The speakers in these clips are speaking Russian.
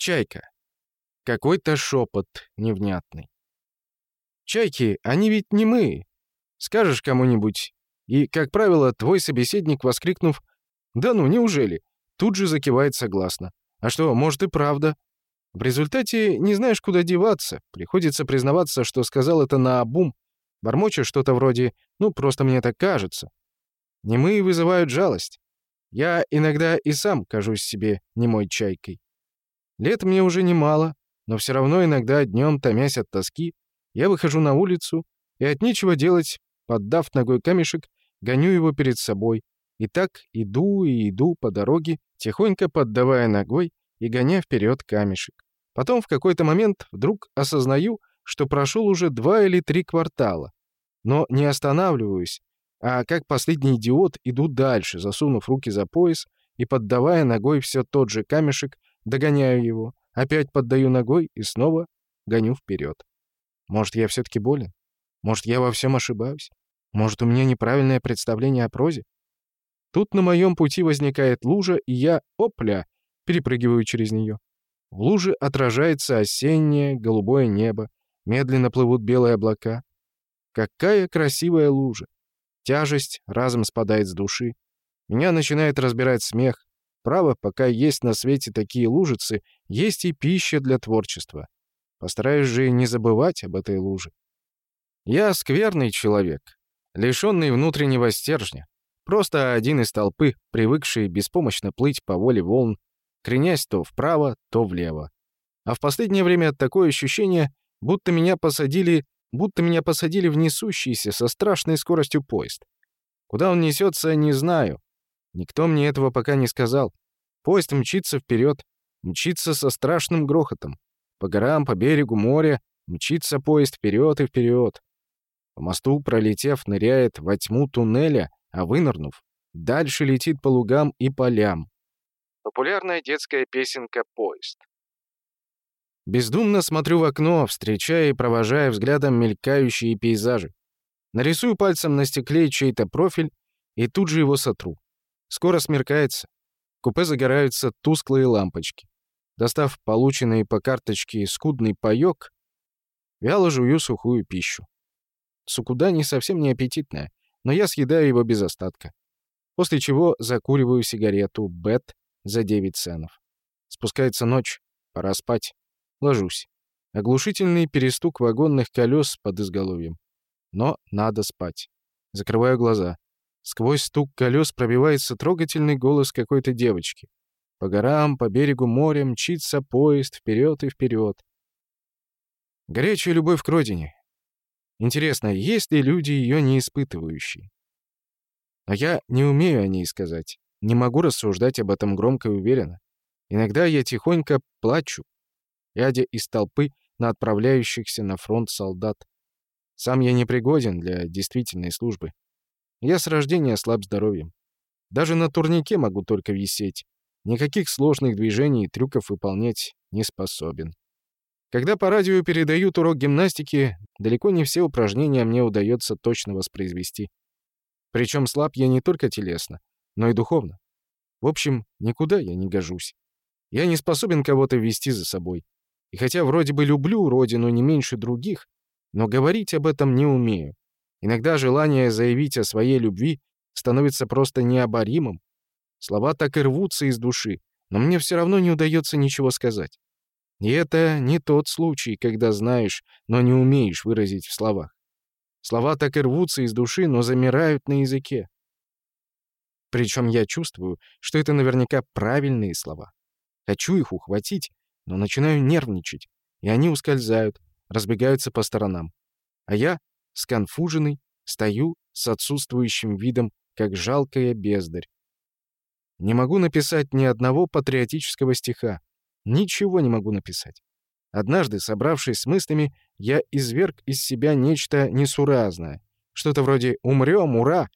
Чайка. Какой-то шепот невнятный. Чайки, они ведь не мы. Скажешь кому-нибудь, и, как правило, твой собеседник, воскликнув «Да ну, неужели?», тут же закивает согласно. А что, может и правда. В результате не знаешь, куда деваться. Приходится признаваться, что сказал это на обум, бормоча что-то вроде «ну, просто мне так кажется». Немые вызывают жалость. Я иногда и сам кажусь себе немой чайкой. Лет мне уже немало, но все равно иногда днем, томясь от тоски, я выхожу на улицу и от нечего делать, поддав ногой камешек, гоню его перед собой. И так иду и иду по дороге, тихонько поддавая ногой и гоня вперед камешек. Потом в какой-то момент вдруг осознаю, что прошел уже два или три квартала. Но не останавливаюсь, а как последний идиот иду дальше, засунув руки за пояс и поддавая ногой все тот же камешек, Догоняю его, опять поддаю ногой и снова гоню вперед. Может, я все-таки болен? Может, я во всем ошибаюсь? Может, у меня неправильное представление о прозе? Тут на моем пути возникает лужа, и я, опля, перепрыгиваю через нее. В луже отражается осеннее голубое небо, медленно плывут белые облака. Какая красивая лужа! Тяжесть разом спадает с души. Меня начинает разбирать смех. Право, пока есть на свете такие лужицы, есть и пища для творчества. Постараюсь же не забывать об этой луже. Я скверный человек, лишенный внутреннего стержня. Просто один из толпы, привыкший беспомощно плыть по воле волн, кренясь то вправо, то влево. А в последнее время такое ощущение, будто меня посадили, будто меня посадили в несущийся со страшной скоростью поезд. Куда он несется, не знаю, Никто мне этого пока не сказал. Поезд мчится вперед, мчится со страшным грохотом. По горам, по берегу моря мчится поезд вперед и вперед. По мосту, пролетев, ныряет во тьму туннеля, а вынырнув, дальше летит по лугам и полям. Популярная детская песенка «Поезд». Бездумно смотрю в окно, встречая и провожая взглядом мелькающие пейзажи. Нарисую пальцем на стекле чей-то профиль и тут же его сотру. Скоро смеркается. В купе загораются тусклые лампочки. Достав полученный по карточке скудный паёк, вяло жую сухую пищу. Сукуда не совсем не аппетитная, но я съедаю его без остатка. После чего закуриваю сигарету «Бет» за 9 ценов. Спускается ночь, пора спать. Ложусь. Оглушительный перестук вагонных колес под изголовьем. Но надо спать. Закрываю глаза. Сквозь стук колес пробивается трогательный голос какой-то девочки. По горам, по берегу моря мчится поезд вперед и вперед. Горячая любовь к родине. Интересно, есть ли люди ее не испытывающие? А я не умею о ней сказать. Не могу рассуждать об этом громко и уверенно. Иногда я тихонько плачу, глядя из толпы на отправляющихся на фронт солдат. Сам я непригоден для действительной службы. Я с рождения слаб здоровьем. Даже на турнике могу только висеть. Никаких сложных движений и трюков выполнять не способен. Когда по радио передают урок гимнастики, далеко не все упражнения мне удается точно воспроизвести. Причем слаб я не только телесно, но и духовно. В общем, никуда я не гожусь. Я не способен кого-то вести за собой. И хотя вроде бы люблю родину не меньше других, но говорить об этом не умею. Иногда желание заявить о своей любви становится просто необоримым. Слова так и рвутся из души, но мне все равно не удается ничего сказать. И это не тот случай, когда знаешь, но не умеешь выразить в словах. Слова так и рвутся из души, но замирают на языке. Причем я чувствую, что это наверняка правильные слова. Хочу их ухватить, но начинаю нервничать, и они ускользают, разбегаются по сторонам. А я сконфуженный, стою с отсутствующим видом, как жалкая бездарь. Не могу написать ни одного патриотического стиха. Ничего не могу написать. Однажды, собравшись с мыслями, я изверг из себя нечто несуразное. Что-то вроде «умрем, ура!».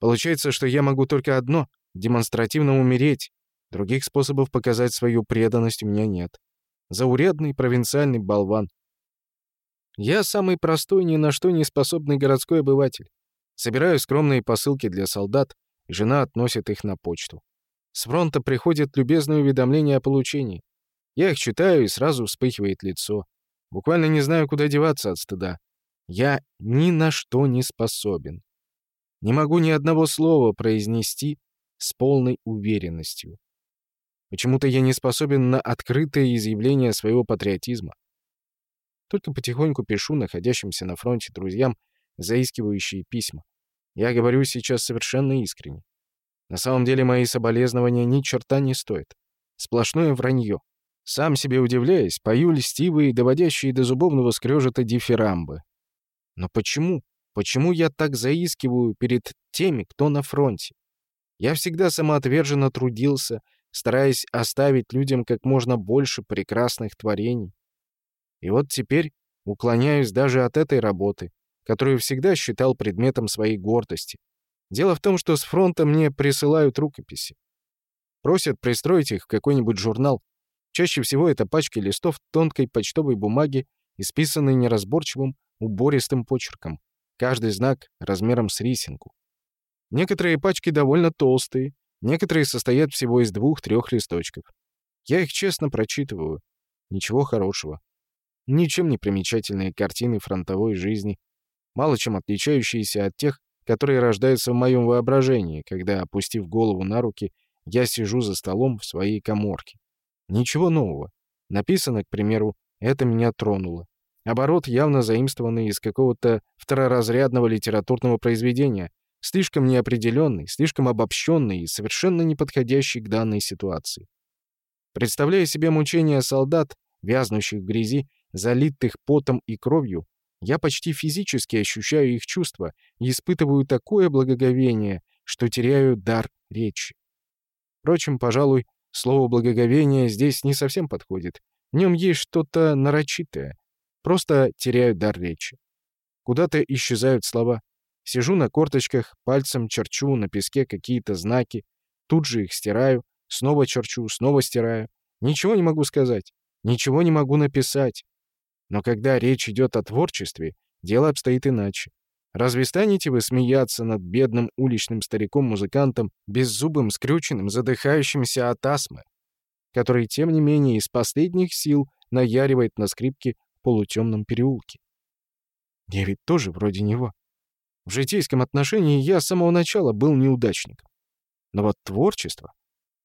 Получается, что я могу только одно — демонстративно умереть. Других способов показать свою преданность у меня нет. Заурядный провинциальный болван. Я самый простой, ни на что не способный городской обыватель. Собираю скромные посылки для солдат, жена относит их на почту. С фронта приходят любезные уведомления о получении. Я их читаю, и сразу вспыхивает лицо. Буквально не знаю, куда деваться от стыда. Я ни на что не способен. Не могу ни одного слова произнести с полной уверенностью. Почему-то я не способен на открытое изъявление своего патриотизма. Только потихоньку пишу находящимся на фронте друзьям заискивающие письма. Я говорю сейчас совершенно искренне. На самом деле мои соболезнования ни черта не стоят. Сплошное вранье. Сам себе удивляясь, пою льстивые, доводящие до зубовного скрежета дифирамбы. Но почему? Почему я так заискиваю перед теми, кто на фронте? Я всегда самоотверженно трудился, стараясь оставить людям как можно больше прекрасных творений. И вот теперь уклоняюсь даже от этой работы, которую всегда считал предметом своей гордости. Дело в том, что с фронта мне присылают рукописи. Просят пристроить их в какой-нибудь журнал. Чаще всего это пачки листов тонкой почтовой бумаги, исписанные неразборчивым, убористым почерком. Каждый знак размером с рисинку. Некоторые пачки довольно толстые, некоторые состоят всего из двух-трех листочков. Я их честно прочитываю. Ничего хорошего. Ничем не примечательные картины фронтовой жизни, мало чем отличающиеся от тех, которые рождаются в моем воображении, когда, опустив голову на руки, я сижу за столом в своей коморке. Ничего нового. Написано, к примеру, «Это меня тронуло». Оборот явно заимствованный из какого-то второразрядного литературного произведения, слишком неопределенный, слишком обобщенный и совершенно не подходящий к данной ситуации. Представляя себе мучения солдат, вязнущих в грязи, залитых потом и кровью, я почти физически ощущаю их чувства и испытываю такое благоговение, что теряю дар речи. Впрочем, пожалуй, слово «благоговение» здесь не совсем подходит. В нем есть что-то нарочитое. Просто теряю дар речи. Куда-то исчезают слова. Сижу на корточках, пальцем черчу на песке какие-то знаки, тут же их стираю, снова черчу, снова стираю. Ничего не могу сказать, ничего не могу написать. Но когда речь идет о творчестве, дело обстоит иначе. Разве станете вы смеяться над бедным уличным стариком-музыкантом, беззубым, скрюченным, задыхающимся от астмы, который, тем не менее, из последних сил наяривает на скрипке в полутемном переулке? Я ведь тоже вроде него. В житейском отношении я с самого начала был неудачником. Но вот творчество...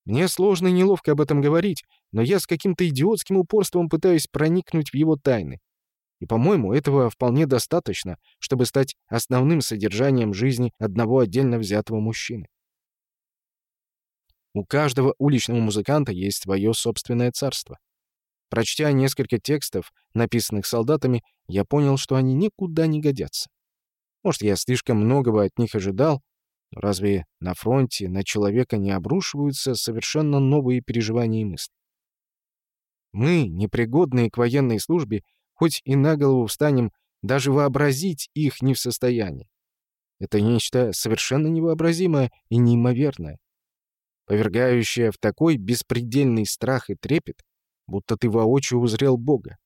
Мне сложно и неловко об этом говорить, но я с каким-то идиотским упорством пытаюсь проникнуть в его тайны. И, по-моему, этого вполне достаточно, чтобы стать основным содержанием жизни одного отдельно взятого мужчины. У каждого уличного музыканта есть свое собственное царство. Прочтя несколько текстов, написанных солдатами, я понял, что они никуда не годятся. Может, я слишком многого от них ожидал, разве на фронте на человека не обрушиваются совершенно новые переживания и мысли? Мы, непригодные к военной службе, хоть и на голову встанем, даже вообразить их не в состоянии. Это нечто совершенно невообразимое и неимоверное, повергающее в такой беспредельный страх и трепет, будто ты воочию узрел Бога.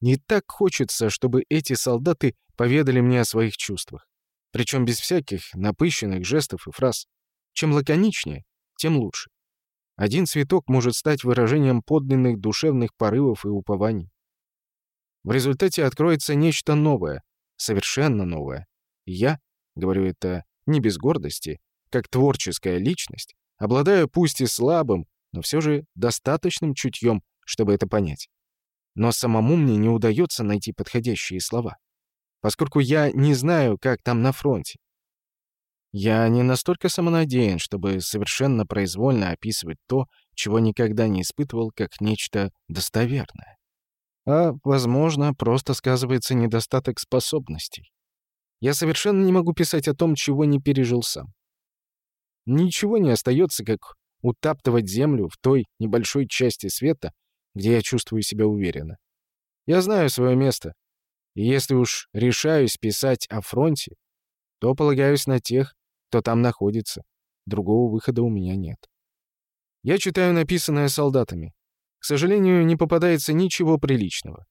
Не так хочется, чтобы эти солдаты поведали мне о своих чувствах, причем без всяких напыщенных жестов и фраз. Чем лаконичнее, тем лучше. Один цветок может стать выражением подлинных душевных порывов и упований. В результате откроется нечто новое, совершенно новое. Я, говорю это не без гордости, как творческая личность, обладаю пусть и слабым, но все же достаточным чутьем, чтобы это понять. Но самому мне не удается найти подходящие слова, поскольку я не знаю, как там на фронте. Я не настолько самонадеян, чтобы совершенно произвольно описывать то, чего никогда не испытывал, как нечто достоверное. А, возможно, просто сказывается недостаток способностей. Я совершенно не могу писать о том, чего не пережил сам. Ничего не остается, как утаптывать землю в той небольшой части света, где я чувствую себя уверенно. Я знаю свое место, и если уж решаюсь писать о фронте, то полагаюсь на тех, кто там находится. Другого выхода у меня нет. Я читаю написанное солдатами. К сожалению, не попадается ничего приличного.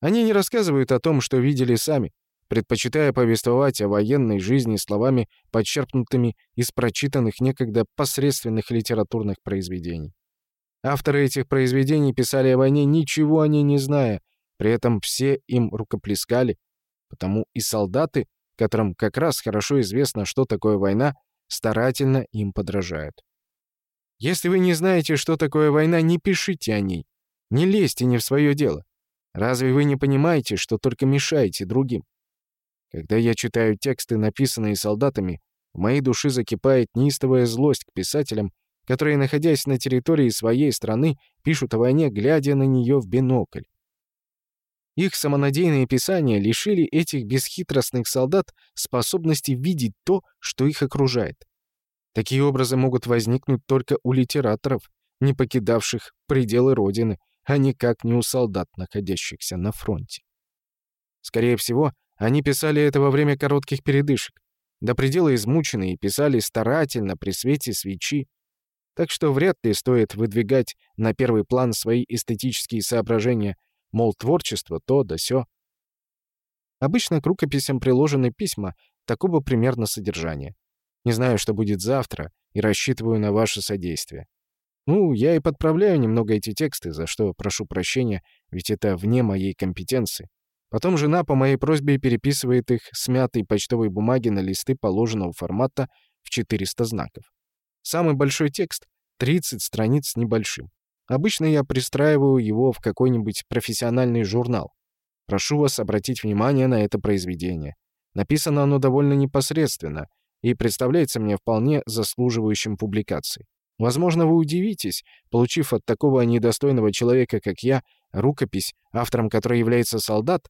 Они не рассказывают о том, что видели сами, предпочитая повествовать о военной жизни словами, подчеркнутыми из прочитанных некогда посредственных литературных произведений. Авторы этих произведений писали о войне, ничего о ней не зная, при этом все им рукоплескали, потому и солдаты, которым как раз хорошо известно, что такое война, старательно им подражают. Если вы не знаете, что такое война, не пишите о ней, не лезьте не в свое дело. Разве вы не понимаете, что только мешаете другим? Когда я читаю тексты, написанные солдатами, в моей душе закипает неистовая злость к писателям, которые, находясь на территории своей страны, пишут о войне, глядя на нее в бинокль. Их самонадеянные писания лишили этих бесхитростных солдат способности видеть то, что их окружает. Такие образы могут возникнуть только у литераторов, не покидавших пределы Родины, а никак не у солдат, находящихся на фронте. Скорее всего, они писали это во время коротких передышек, до предела измученные, писали старательно при свете свечи, так что вряд ли стоит выдвигать на первый план свои эстетические соображения, мол, творчество то да сё. Обычно к рукописям приложены письма такого примерно содержания. Не знаю, что будет завтра, и рассчитываю на ваше содействие. Ну, я и подправляю немного эти тексты, за что прошу прощения, ведь это вне моей компетенции. Потом жена по моей просьбе переписывает их с мятой почтовой бумаги на листы положенного формата в 400 знаков. Самый большой текст — 30 страниц небольшим. Обычно я пристраиваю его в какой-нибудь профессиональный журнал. Прошу вас обратить внимание на это произведение. Написано оно довольно непосредственно и представляется мне вполне заслуживающим публикации. Возможно, вы удивитесь, получив от такого недостойного человека, как я, рукопись, автором которой является солдат,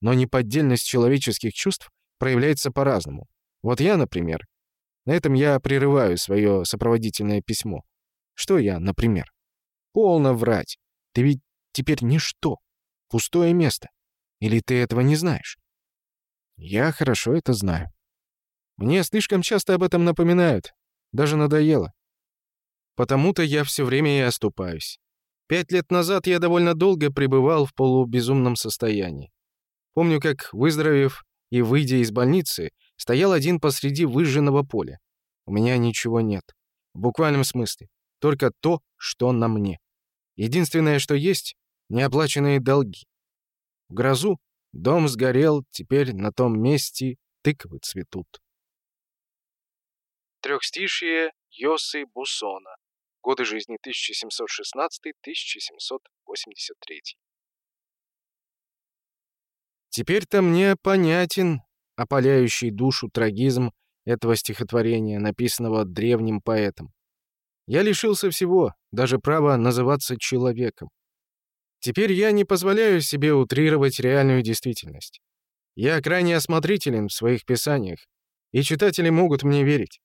но неподдельность человеческих чувств проявляется по-разному. Вот я, например. На этом я прерываю свое сопроводительное письмо. Что я, например? Полно врать. Ты ведь теперь ничто. Пустое место. Или ты этого не знаешь? Я хорошо это знаю. Мне слишком часто об этом напоминают. Даже надоело. Потому-то я все время и оступаюсь. Пять лет назад я довольно долго пребывал в полубезумном состоянии. Помню, как, выздоровев и выйдя из больницы, стоял один посреди выжженного поля. У меня ничего нет. В буквальном смысле. Только то, что на мне. Единственное, что есть — неоплаченные долги. В грозу дом сгорел, теперь на том месте тыквы цветут. Трехстишие Йосы Бусона. Годы жизни 1716-1783. Теперь-то мне понятен опаляющий душу трагизм этого стихотворения, написанного древним поэтом. Я лишился всего, даже права называться человеком. Теперь я не позволяю себе утрировать реальную действительность. Я крайне осмотрителен в своих писаниях, и читатели могут мне верить.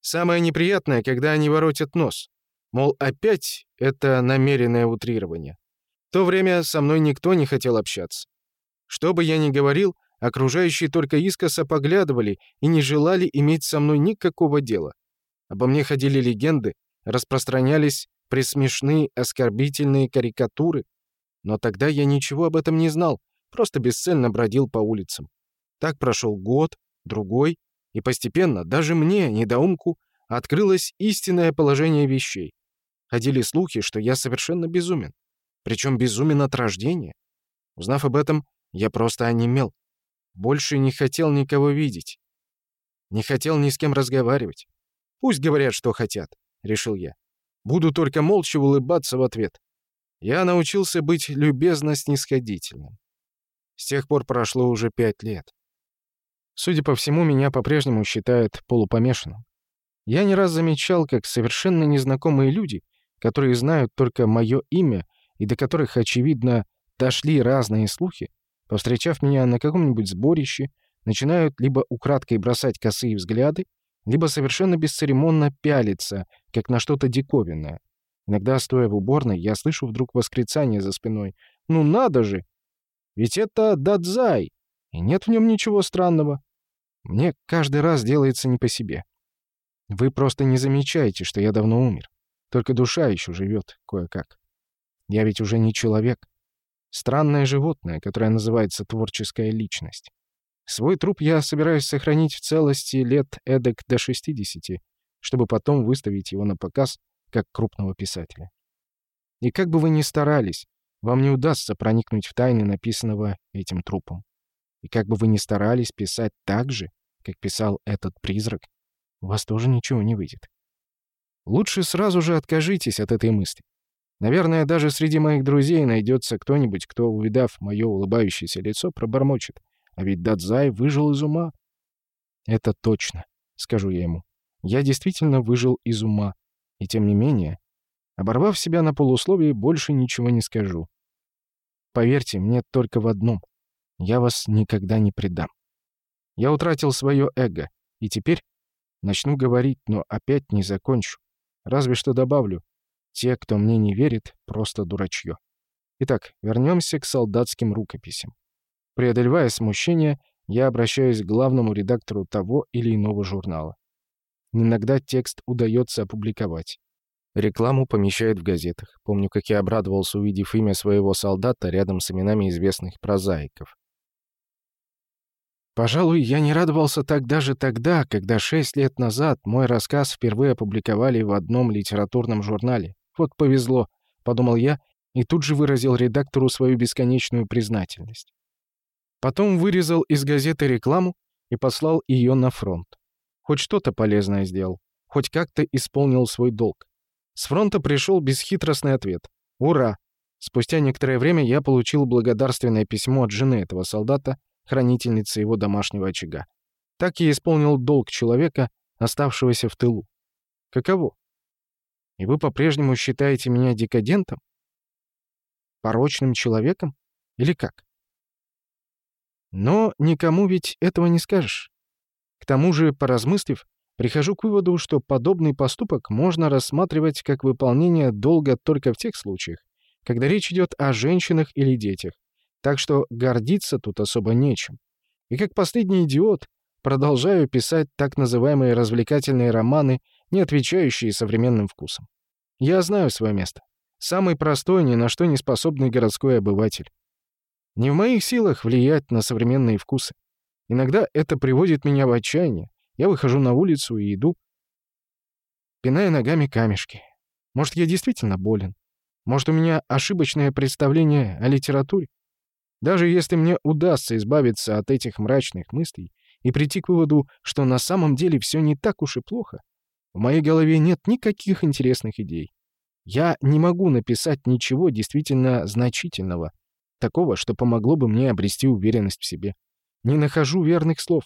Самое неприятное, когда они воротят нос. Мол, опять это намеренное утрирование. В то время со мной никто не хотел общаться. Что бы я ни говорил, окружающие только искоса поглядывали и не желали иметь со мной никакого дела. Обо мне ходили легенды, распространялись присмешные оскорбительные карикатуры. Но тогда я ничего об этом не знал, просто бесцельно бродил по улицам. Так прошел год, другой, и постепенно даже мне, недоумку, открылось истинное положение вещей. Ходили слухи, что я совершенно безумен. Причем безумен от рождения. Узнав об этом, я просто онемел. Больше не хотел никого видеть. Не хотел ни с кем разговаривать. Пусть говорят, что хотят, — решил я. Буду только молча улыбаться в ответ. Я научился быть любезно снисходительным. С тех пор прошло уже пять лет. Судя по всему, меня по-прежнему считают полупомешанным. Я не раз замечал, как совершенно незнакомые люди которые знают только мое имя и до которых, очевидно, дошли разные слухи, повстречав меня на каком-нибудь сборище, начинают либо украдкой бросать косые взгляды, либо совершенно бесцеремонно пялиться, как на что-то диковинное. Иногда, стоя в уборной, я слышу вдруг восклицание за спиной. «Ну надо же! Ведь это Дадзай! И нет в нем ничего странного!» Мне каждый раз делается не по себе. Вы просто не замечаете, что я давно умер. Только душа еще живет кое-как. Я ведь уже не человек. Странное животное, которое называется творческая личность. Свой труп я собираюсь сохранить в целости лет эдак до 60, чтобы потом выставить его на показ как крупного писателя. И как бы вы ни старались, вам не удастся проникнуть в тайны написанного этим трупом. И как бы вы ни старались писать так же, как писал этот призрак, у вас тоже ничего не выйдет. Лучше сразу же откажитесь от этой мысли. Наверное, даже среди моих друзей найдется кто-нибудь, кто, увидав мое улыбающееся лицо, пробормочет. А ведь Дадзай выжил из ума. Это точно, скажу я ему. Я действительно выжил из ума. И тем не менее, оборвав себя на полусловие, больше ничего не скажу. Поверьте мне только в одном. Я вас никогда не предам. Я утратил свое эго, и теперь начну говорить, но опять не закончу. Разве что добавлю, те, кто мне не верит, просто дурачье. Итак, вернемся к солдатским рукописям. Преодолевая смущение, я обращаюсь к главному редактору того или иного журнала. Иногда текст удается опубликовать. Рекламу помещают в газетах. Помню, как я обрадовался, увидев имя своего солдата рядом с именами известных прозаиков. Пожалуй, я не радовался так даже тогда, когда шесть лет назад мой рассказ впервые опубликовали в одном литературном журнале. Вот повезло, подумал я, и тут же выразил редактору свою бесконечную признательность. Потом вырезал из газеты рекламу и послал ее на фронт. Хоть что-то полезное сделал, хоть как-то исполнил свой долг. С фронта пришел бесхитростный ответ. «Ура!» Спустя некоторое время я получил благодарственное письмо от жены этого солдата, хранительницы его домашнего очага. Так я исполнил долг человека, оставшегося в тылу. Каково? И вы по-прежнему считаете меня декадентом? Порочным человеком? Или как? Но никому ведь этого не скажешь. К тому же, поразмыслив, прихожу к выводу, что подобный поступок можно рассматривать как выполнение долга только в тех случаях, когда речь идет о женщинах или детях, так что гордиться тут особо нечем. И как последний идиот продолжаю писать так называемые развлекательные романы не отвечающие современным вкусам. Я знаю свое место. Самый простой, ни на что не способный городской обыватель. Не в моих силах влиять на современные вкусы. Иногда это приводит меня в отчаяние. Я выхожу на улицу и иду, пиная ногами камешки. Может, я действительно болен? Может, у меня ошибочное представление о литературе? Даже если мне удастся избавиться от этих мрачных мыслей и прийти к выводу, что на самом деле все не так уж и плохо, в моей голове нет никаких интересных идей. Я не могу написать ничего действительно значительного, такого, что помогло бы мне обрести уверенность в себе. Не нахожу верных слов.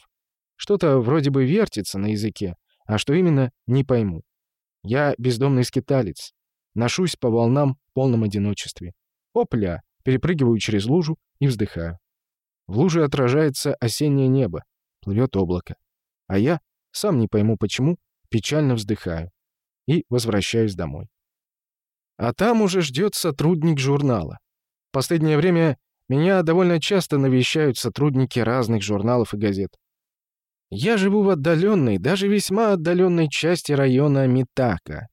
Что-то вроде бы вертится на языке, а что именно, не пойму. Я бездомный скиталец. Ношусь по волнам в полном одиночестве. Опля! Перепрыгиваю через лужу и вздыхаю. В луже отражается осеннее небо, плывет облако. А я, сам не пойму почему, печально вздыхаю и возвращаюсь домой. А там уже ждет сотрудник журнала. Последнее время меня довольно часто навещают сотрудники разных журналов и газет. Я живу в отдаленной, даже весьма отдаленной части района Митака.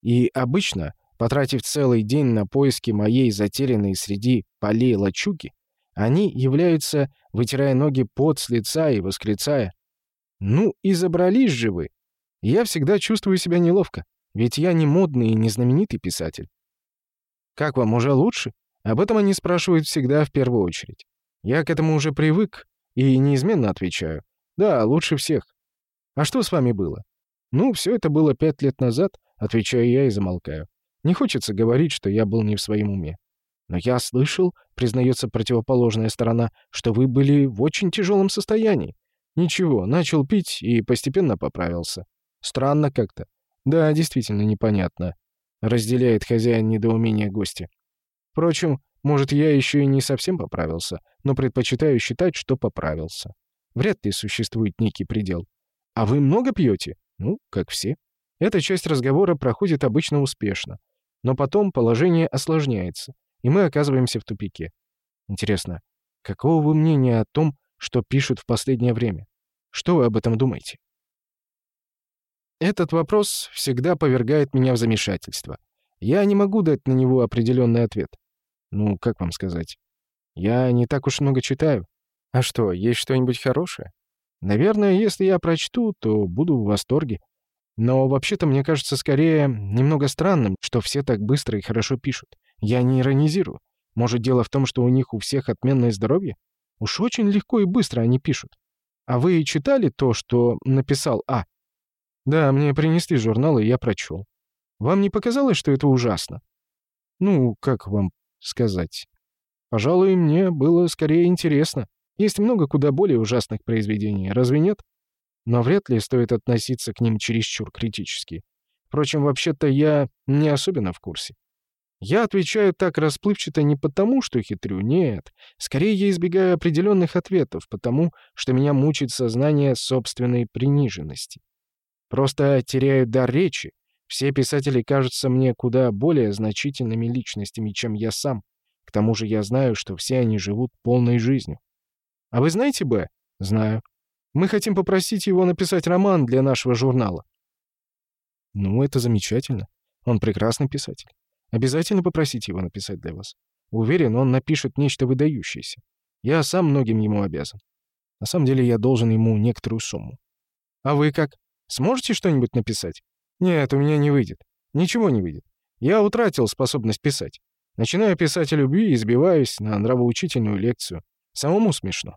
И обычно, потратив целый день на поиски моей затерянной среди полей лачуги, они являются, вытирая ноги пот с лица и восклицая «Ну и забрались же вы! я всегда чувствую себя неловко, ведь я не модный и не знаменитый писатель. Как вам, уже лучше? Об этом они спрашивают всегда в первую очередь. Я к этому уже привык и неизменно отвечаю. Да, лучше всех. А что с вами было? Ну, все это было пять лет назад, отвечаю я и замолкаю. Не хочется говорить, что я был не в своем уме. Но я слышал, признается противоположная сторона, что вы были в очень тяжелом состоянии. Ничего, начал пить и постепенно поправился. Странно как-то. Да, действительно непонятно. Разделяет хозяин недоумение гостя. Впрочем, может, я еще и не совсем поправился, но предпочитаю считать, что поправился. Вряд ли существует некий предел. А вы много пьете? Ну, как все. Эта часть разговора проходит обычно успешно. Но потом положение осложняется, и мы оказываемся в тупике. Интересно, какого вы мнения о том, что пишут в последнее время? Что вы об этом думаете? Этот вопрос всегда повергает меня в замешательство. Я не могу дать на него определенный ответ. Ну, как вам сказать? Я не так уж много читаю. А что, есть что-нибудь хорошее? Наверное, если я прочту, то буду в восторге. Но вообще-то мне кажется скорее немного странным, что все так быстро и хорошо пишут. Я не иронизирую. Может, дело в том, что у них у всех отменное здоровье? Уж очень легко и быстро они пишут. А вы читали то, что написал А? Да, мне принесли журнал, и я прочел. Вам не показалось, что это ужасно? Ну, как вам сказать? Пожалуй, мне было скорее интересно. Есть много куда более ужасных произведений, разве нет? Но вряд ли стоит относиться к ним чересчур критически. Впрочем, вообще-то я не особенно в курсе. Я отвечаю так расплывчато не потому, что хитрю, нет. Скорее, я избегаю определенных ответов, потому что меня мучает сознание собственной приниженности. Просто теряю дар речи. Все писатели кажутся мне куда более значительными личностями, чем я сам. К тому же я знаю, что все они живут полной жизнью. А вы знаете Б? Знаю. Мы хотим попросить его написать роман для нашего журнала. Ну, это замечательно. Он прекрасный писатель. Обязательно попросите его написать для вас. Уверен, он напишет нечто выдающееся. Я сам многим ему обязан. На самом деле я должен ему некоторую сумму. А вы как? Сможете что-нибудь написать? Нет, у меня не выйдет. Ничего не выйдет. Я утратил способность писать. Начинаю писать о любви и сбиваюсь на нравоучительную лекцию. Самому смешно.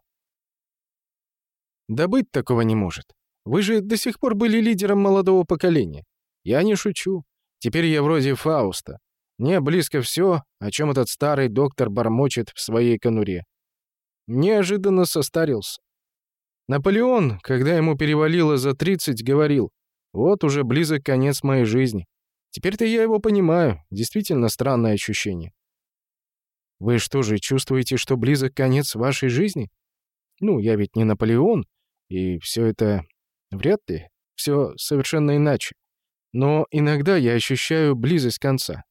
Да быть такого не может. Вы же до сих пор были лидером молодого поколения. Я не шучу. Теперь я вроде Фауста. Мне близко все, о чем этот старый доктор бормочет в своей конуре. Неожиданно состарился. Наполеон, когда ему перевалило за 30, говорил, «Вот уже близок конец моей жизни». Теперь-то я его понимаю. Действительно странное ощущение. Вы что же, чувствуете, что близок конец вашей жизни? Ну, я ведь не Наполеон, и все это вряд ли. Все совершенно иначе. Но иногда я ощущаю близость конца.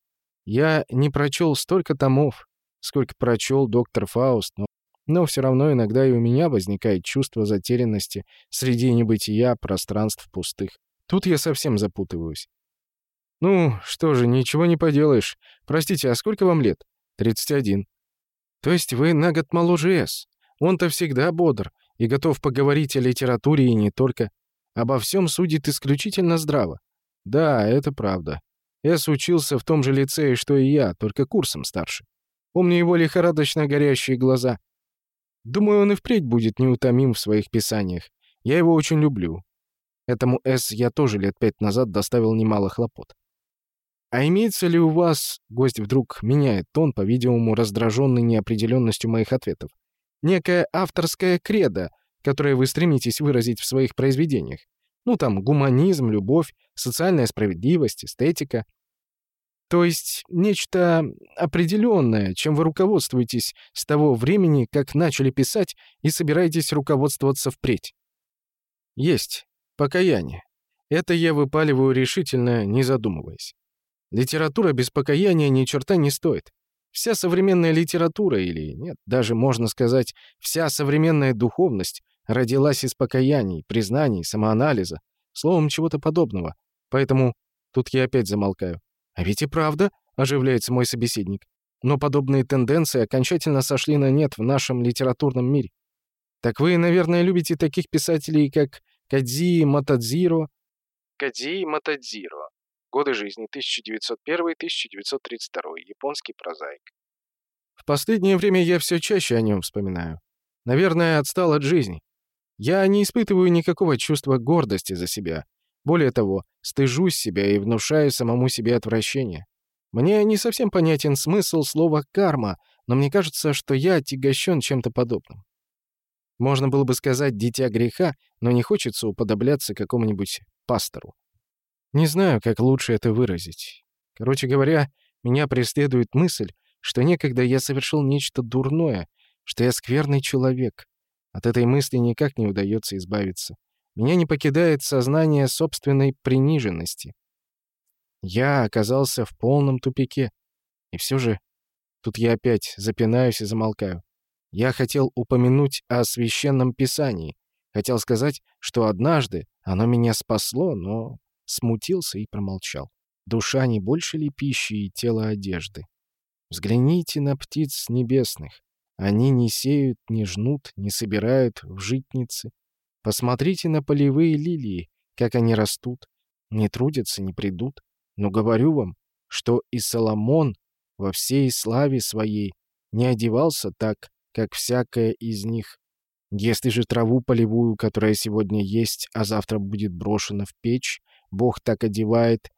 Я не прочел столько томов, сколько прочел доктор Фауст, но, но все равно иногда и у меня возникает чувство затерянности среди небытия пространств пустых. Тут я совсем запутываюсь. Ну, что же, ничего не поделаешь. Простите, а сколько вам лет? 31. То есть вы на год моложе С. Он-то всегда бодр и готов поговорить о литературе и не только. Обо всем судит исключительно здраво. Да, это правда. Эс учился в том же лицее, что и я, только курсом старше. Помню его лихорадочно горящие глаза. Думаю, он и впредь будет неутомим в своих писаниях. Я его очень люблю. Этому С я тоже лет пять назад доставил немало хлопот. А имеется ли у вас, гость вдруг меняет тон, по-видимому, раздраженный неопределенностью моих ответов, некая авторская кредо, которое вы стремитесь выразить в своих произведениях? Ну, там, гуманизм, любовь, социальная справедливость, эстетика. То есть нечто определенное, чем вы руководствуетесь с того времени, как начали писать и собираетесь руководствоваться впредь. Есть. Покаяние. Это я выпаливаю решительно, не задумываясь. Литература без покаяния ни черта не стоит. Вся современная литература, или нет, даже можно сказать, вся современная духовность родилась из покаяний, признаний, самоанализа, словом, чего-то подобного. Поэтому тут я опять замолкаю. А ведь и правда, оживляется мой собеседник. Но подобные тенденции окончательно сошли на нет в нашем литературном мире. Так вы, наверное, любите таких писателей, как Кадзи Матадзиро. Кадзи Матадзиро. Годы жизни 1901-1932. Японский прозаик. В последнее время я все чаще о нем вспоминаю. Наверное, отстал от жизни. Я не испытываю никакого чувства гордости за себя. Более того, стыжусь себя и внушаю самому себе отвращение. Мне не совсем понятен смысл слова «карма», но мне кажется, что я отягощен чем-то подобным. Можно было бы сказать «дитя греха», но не хочется уподобляться какому-нибудь пастору. Не знаю, как лучше это выразить. Короче говоря, меня преследует мысль, что некогда я совершил нечто дурное, что я скверный человек, от этой мысли никак не удается избавиться. Меня не покидает сознание собственной приниженности. Я оказался в полном тупике. И все же... Тут я опять запинаюсь и замолкаю. Я хотел упомянуть о священном писании. Хотел сказать, что однажды оно меня спасло, но смутился и промолчал. Душа не больше ли пищи и тело одежды? Взгляните на птиц небесных. Они не сеют, не жнут, не собирают в житницы. Посмотрите на полевые лилии, как они растут. Не трудятся, не придут. Но говорю вам, что и Соломон во всей славе своей не одевался так, как всякая из них. Если же траву полевую, которая сегодня есть, а завтра будет брошена в печь, Бог так одевает,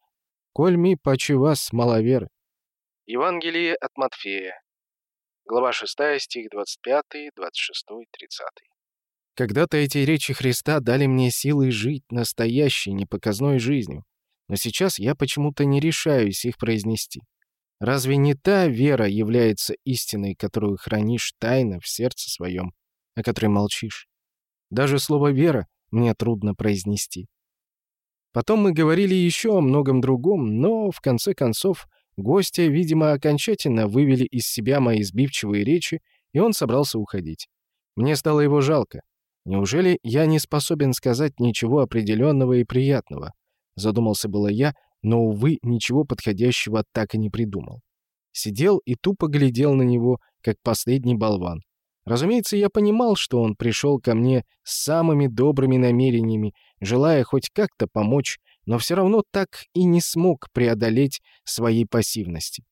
коль ми паче вас, маловеры. Евангелие от Матфея. Глава 6, стих 25, 26, 30. Когда-то эти речи Христа дали мне силы жить настоящей, непоказной жизнью. Но сейчас я почему-то не решаюсь их произнести. Разве не та вера является истиной, которую хранишь тайно в сердце своем, о которой молчишь? Даже слово «вера» мне трудно произнести. Потом мы говорили еще о многом другом, но, в конце концов, гостя, видимо, окончательно вывели из себя мои сбивчивые речи, и он собрался уходить. Мне стало его жалко. Неужели я не способен сказать ничего определенного и приятного? Задумался было я, но, увы, ничего подходящего так и не придумал. Сидел и тупо глядел на него, как последний болван. Разумеется, я понимал, что он пришел ко мне с самыми добрыми намерениями, желая хоть как-то помочь, но все равно так и не смог преодолеть своей пассивности.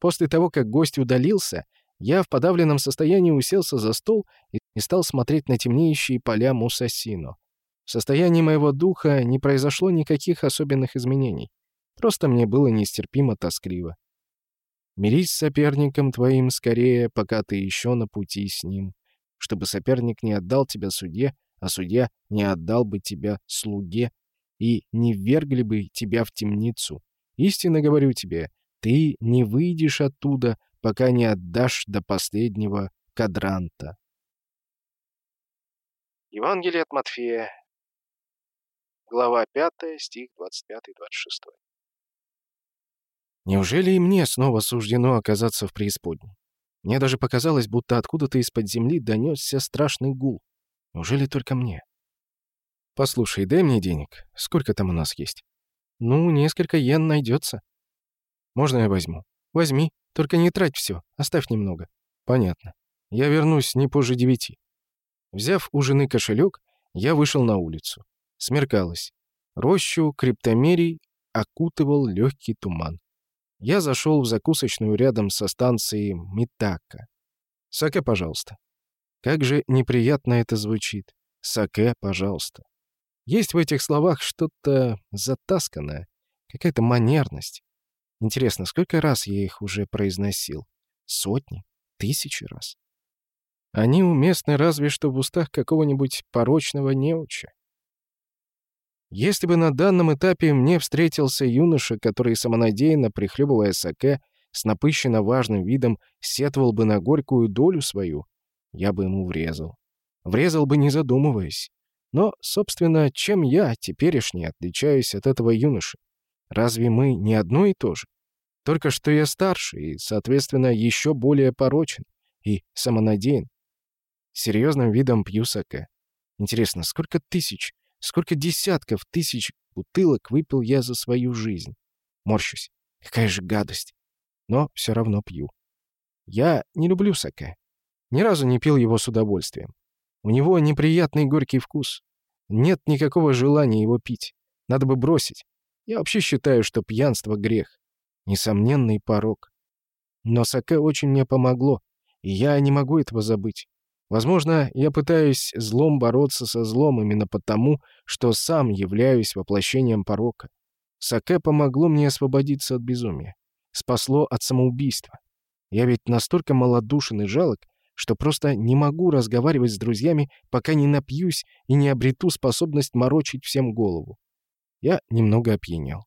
После того, как гость удалился, я в подавленном состоянии уселся за стол и стал смотреть на темнеющие поля Мусасино. В состоянии моего духа не произошло никаких особенных изменений. Просто мне было нестерпимо тоскливо. Мирись с соперником твоим скорее, пока ты еще на пути с ним, чтобы соперник не отдал тебя судье, а судья не отдал бы тебя слуге, и не ввергли бы тебя в темницу. Истинно говорю тебе, ты не выйдешь оттуда, пока не отдашь до последнего кадранта. Евангелие от Матфея, глава 5, стих 25-26. Неужели и мне снова суждено оказаться в преисподней? Мне даже показалось, будто откуда-то из-под земли донесся страшный гул. Неужели только мне? Послушай, дай мне денег. Сколько там у нас есть? Ну, несколько йен найдется. Можно я возьму? Возьми, только не трать все, оставь немного. Понятно. Я вернусь не позже девяти. Взяв у жены кошелек, я вышел на улицу. Смеркалось. Рощу криптомерий окутывал легкий туман. Я зашел в закусочную рядом со станцией Митака. «Саке, пожалуйста». Как же неприятно это звучит. «Саке, пожалуйста». Есть в этих словах что-то затасканное, какая-то манерность. Интересно, сколько раз я их уже произносил? Сотни? Тысячи раз? Они уместны разве что в устах какого-нибудь порочного неуча. Если бы на данном этапе мне встретился юноша, который самонадеянно, прихлебывая саке, с напыщенно важным видом сетовал бы на горькую долю свою, я бы ему врезал. Врезал бы, не задумываясь. Но, собственно, чем я, теперешний, отличаюсь от этого юноши? Разве мы не одно и то же? Только что я старше и, соответственно, еще более порочен и самонадеян. Серьезным видом пью саке. Интересно, сколько тысяч, Сколько десятков тысяч бутылок выпил я за свою жизнь. Морщусь. Какая же гадость. Но все равно пью. Я не люблю саке. Ни разу не пил его с удовольствием. У него неприятный горький вкус. Нет никакого желания его пить. Надо бы бросить. Я вообще считаю, что пьянство — грех. Несомненный порог. Но саке очень мне помогло, и я не могу этого забыть. Возможно, я пытаюсь злом бороться со злом именно потому, что сам являюсь воплощением порока. Саке помогло мне освободиться от безумия. Спасло от самоубийства. Я ведь настолько малодушен и жалок, что просто не могу разговаривать с друзьями, пока не напьюсь и не обрету способность морочить всем голову. Я немного опьянел.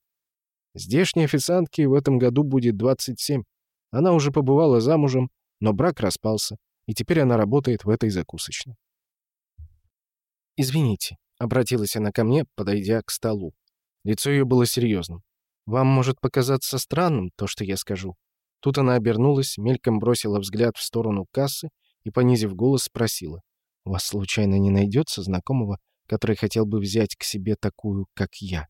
Здешней официантке в этом году будет 27. Она уже побывала замужем, но брак распался и теперь она работает в этой закусочной. «Извините», — обратилась она ко мне, подойдя к столу. Лицо ее было серьезным. «Вам может показаться странным то, что я скажу». Тут она обернулась, мельком бросила взгляд в сторону кассы и, понизив голос, спросила. «У вас, случайно, не найдется знакомого, который хотел бы взять к себе такую, как я?»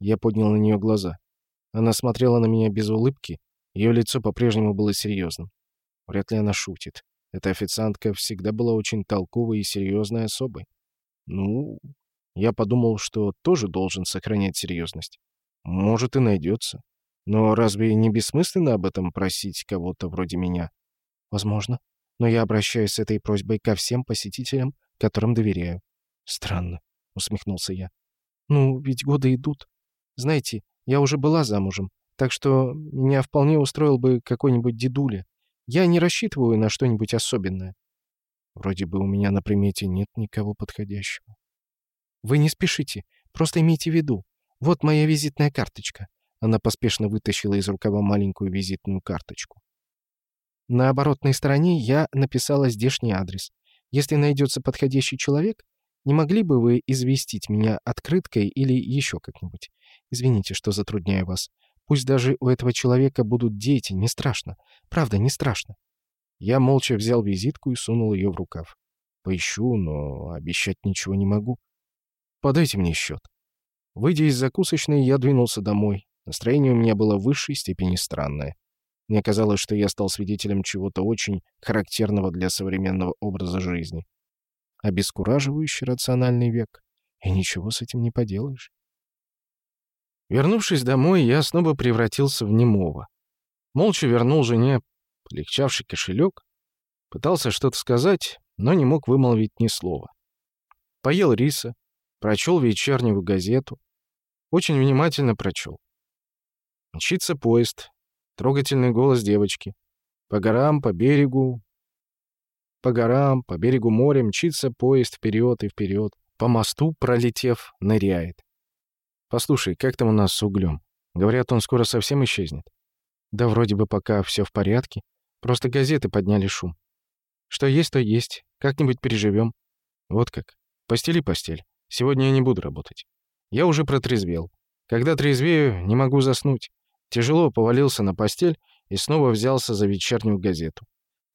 Я поднял на нее глаза. Она смотрела на меня без улыбки, ее лицо по-прежнему было серьезным. Вряд ли она шутит. Эта официантка всегда была очень толковой и серьезной особой. Ну, я подумал, что тоже должен сохранять серьезность. Может, и найдется. Но разве не бессмысленно об этом просить кого-то вроде меня? Возможно. Но я обращаюсь с этой просьбой ко всем посетителям, которым доверяю. Странно, усмехнулся я. Ну, ведь годы идут. Знаете, я уже была замужем, так что меня вполне устроил бы какой-нибудь дедуля. Я не рассчитываю на что-нибудь особенное. Вроде бы у меня на примете нет никого подходящего. Вы не спешите, просто имейте в виду. Вот моя визитная карточка. Она поспешно вытащила из рукава маленькую визитную карточку. На оборотной стороне я написала здешний адрес. Если найдется подходящий человек, не могли бы вы известить меня открыткой или еще как-нибудь? Извините, что затрудняю вас. Пусть даже у этого человека будут дети, не страшно. Правда, не страшно. Я молча взял визитку и сунул ее в рукав. Поищу, но обещать ничего не могу. Подайте мне счет. Выйдя из закусочной, я двинулся домой. Настроение у меня было в высшей степени странное. Мне казалось, что я стал свидетелем чего-то очень характерного для современного образа жизни. Обескураживающий рациональный век. И ничего с этим не поделаешь. Вернувшись домой, я снова превратился в немого. Молча вернул жене полегчавший кошелек, пытался что-то сказать, но не мог вымолвить ни слова. Поел риса, прочел вечернюю газету. Очень внимательно прочел. Мчится поезд, трогательный голос девочки. По горам, по берегу, по горам, по берегу моря мчится поезд вперед и вперед. По мосту, пролетев, ныряет. Послушай, как там у нас с углем? Говорят, он скоро совсем исчезнет. Да вроде бы пока все в порядке. Просто газеты подняли шум. Что есть, то есть. Как-нибудь переживем. Вот как. Постели постель. Сегодня я не буду работать. Я уже протрезвел. Когда трезвею, не могу заснуть. Тяжело повалился на постель и снова взялся за вечернюю газету.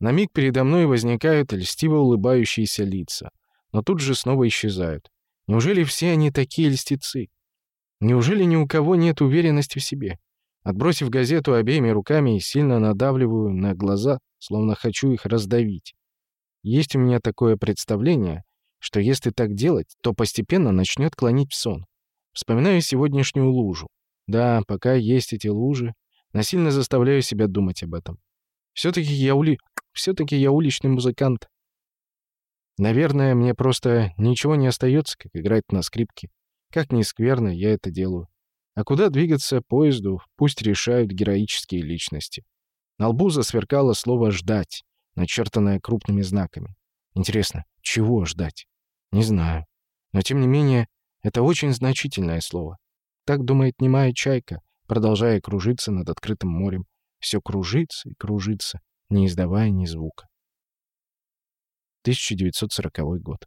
На миг передо мной возникают льстиво улыбающиеся лица, но тут же снова исчезают. Неужели все они такие льстецы? Неужели ни у кого нет уверенности в себе? Отбросив газету обеими руками, сильно надавливаю на глаза, словно хочу их раздавить. Есть у меня такое представление, что если так делать, то постепенно начнет клонить в сон. Вспоминаю сегодняшнюю лужу. Да, пока есть эти лужи, насильно заставляю себя думать об этом. Все-таки я, ули... все я уличный музыкант. Наверное, мне просто ничего не остается, как играть на скрипке. Как ни скверно, я это делаю. А куда двигаться поезду, пусть решают героические личности. На лбу засверкало слово «ждать», начертанное крупными знаками. Интересно, чего ждать? Не знаю. Но тем не менее, это очень значительное слово. Так думает немая чайка, продолжая кружиться над открытым морем. Все кружится и кружится, не издавая ни звука. 1940 год.